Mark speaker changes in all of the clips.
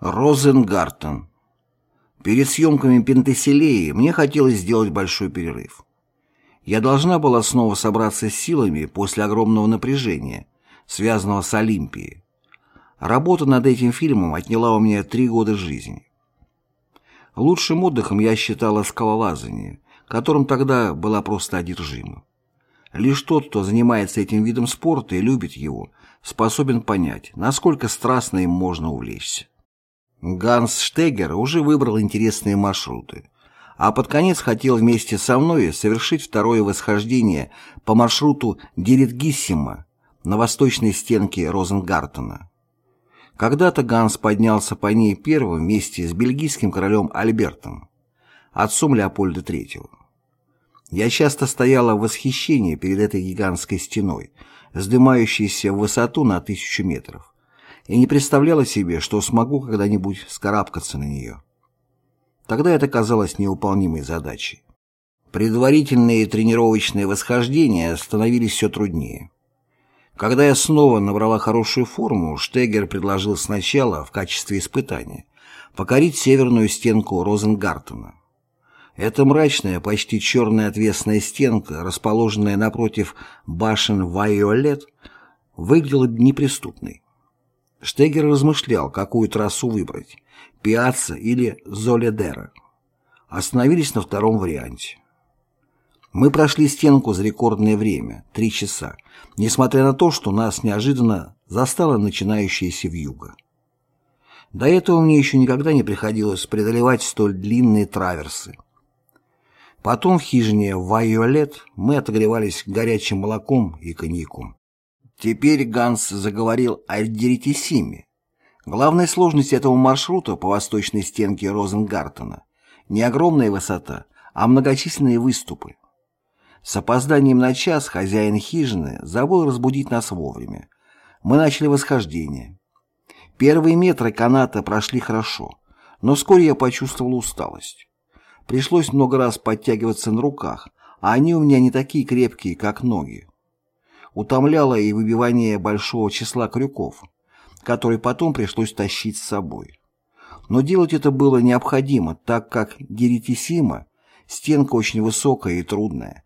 Speaker 1: Розенгартен. Перед съемками Пентеселеи мне хотелось сделать большой перерыв. Я должна была снова собраться с силами после огромного напряжения, связанного с Олимпией. Работа над этим фильмом отняла у меня три года жизни. Лучшим отдыхом я считала скалолазание, которым тогда была просто одержима. Лишь тот, кто занимается этим видом спорта и любит его, способен понять, насколько страстно им можно увлечься. Ганс Штегер уже выбрал интересные маршруты, а под конец хотел вместе со мной совершить второе восхождение по маршруту Диритгиссима на восточной стенке Розенгартена. Когда-то Ганс поднялся по ней первым вместе с бельгийским королем Альбертом, отцом Леопольда III. Я часто стояла в восхищении перед этой гигантской стеной, вздымающейся в высоту на тысячу метров и не представляла себе, что смогу когда-нибудь скарабкаться на нее. Тогда это казалось невыполнимой задачей. Предварительные тренировочные восхождения становились все труднее. Когда я снова набрала хорошую форму, Штегер предложил сначала, в качестве испытания, покорить северную стенку Розенгартена. Эта мрачная, почти черная отвесная стенка, расположенная напротив башен Вайолет, выглядела неприступной. Штегер размышлял, какую трассу выбрать – Пиацца или Золедера. Остановились на втором варианте. Мы прошли стенку за рекордное время – три часа, несмотря на то, что нас неожиданно застала начинающаяся вьюга. До этого мне еще никогда не приходилось преодолевать столь длинные траверсы. Потом в хижине Вайолет мы отогревались горячим молоком и коньяком. Теперь Ганс заговорил о Деритисиме. Главная сложность этого маршрута по восточной стенке Розенгартена не огромная высота, а многочисленные выступы. С опозданием на час хозяин хижины забыл разбудить нас вовремя. Мы начали восхождение. Первые метры каната прошли хорошо, но вскоре я почувствовал усталость. Пришлось много раз подтягиваться на руках, а они у меня не такие крепкие, как ноги утомляло и выбивание большого числа крюков, которые потом пришлось тащить с собой. Но делать это было необходимо, так как Геритисима стенка очень высокая и трудная.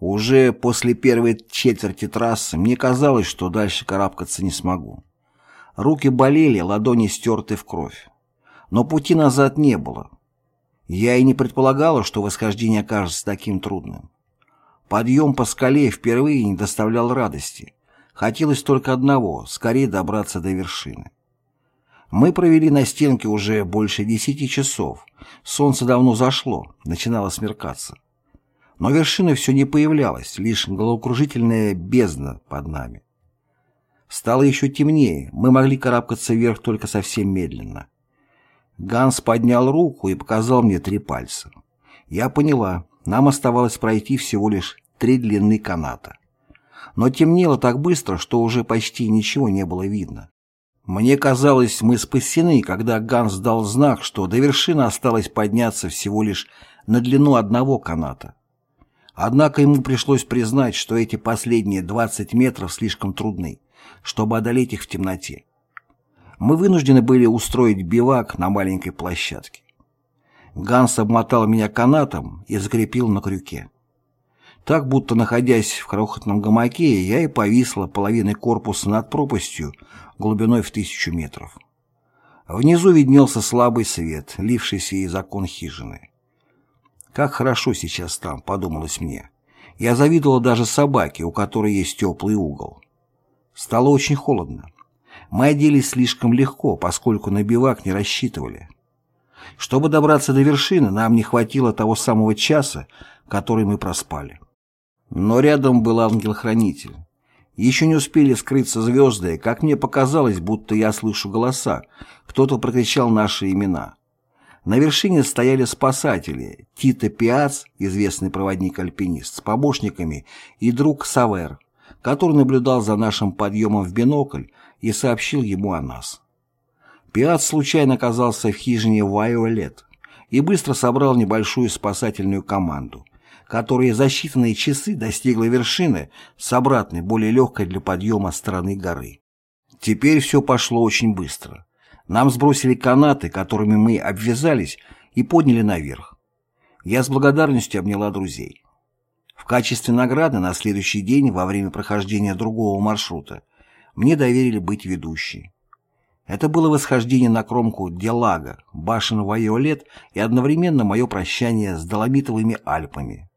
Speaker 1: Уже после первой четверти трассы мне казалось, что дальше карабкаться не смогу. Руки болели, ладони стерты в кровь. Но пути назад не было. Я и не предполагала, что восхождение окажется таким трудным. Подъем по скале впервые не доставлял радости. Хотелось только одного — скорее добраться до вершины. Мы провели на стенке уже больше десяти часов. Солнце давно зашло, начинало смеркаться. Но вершина все не появлялась, лишь головокружительная бездна под нами. Стало еще темнее, мы могли карабкаться вверх только совсем медленно. Ганс поднял руку и показал мне три пальца. Я поняла, нам оставалось пройти всего лишь три длины каната. Но темнело так быстро, что уже почти ничего не было видно. Мне казалось, мы спасены, когда Ганс дал знак, что до вершины осталось подняться всего лишь на длину одного каната. Однако ему пришлось признать, что эти последние 20 метров слишком трудны, чтобы одолеть их в темноте. Мы вынуждены были устроить бивак на маленькой площадке. Ганс обмотал меня канатом и закрепил на крюке. Так, будто находясь в крохотном гамаке, я и повисла половиной корпуса над пропастью глубиной в тысячу метров. Внизу виднелся слабый свет, лившийся из окон хижины. «Как хорошо сейчас там», — подумалось мне. Я завидовала даже собаке, у которой есть теплый угол. Стало очень холодно. Мы оделись слишком легко, поскольку на бивак не рассчитывали. Чтобы добраться до вершины, нам не хватило того самого часа, который мы проспали. Но рядом был ангел-хранитель. Еще не успели скрыться звезды, как мне показалось, будто я слышу голоса. Кто-то прокричал наши имена. На вершине стояли спасатели, Тита Пиац, известный проводник-альпинист, с помощниками, и друг Савер, который наблюдал за нашим подъемом в бинокль и сообщил ему о нас. Пиат случайно оказался в хижине Вайолет и быстро собрал небольшую спасательную команду, которая за считанные часы достигла вершины с обратной, более легкой для подъема стороны горы. Теперь все пошло очень быстро. Нам сбросили канаты, которыми мы обвязались, и подняли наверх. Я с благодарностью обняла друзей. В качестве награды на следующий день, во время прохождения другого маршрута, мне доверили быть ведущей. Это было восхождение на кромку Делага, башен Вайолет и одновременно мое прощание с Доломитовыми Альпами.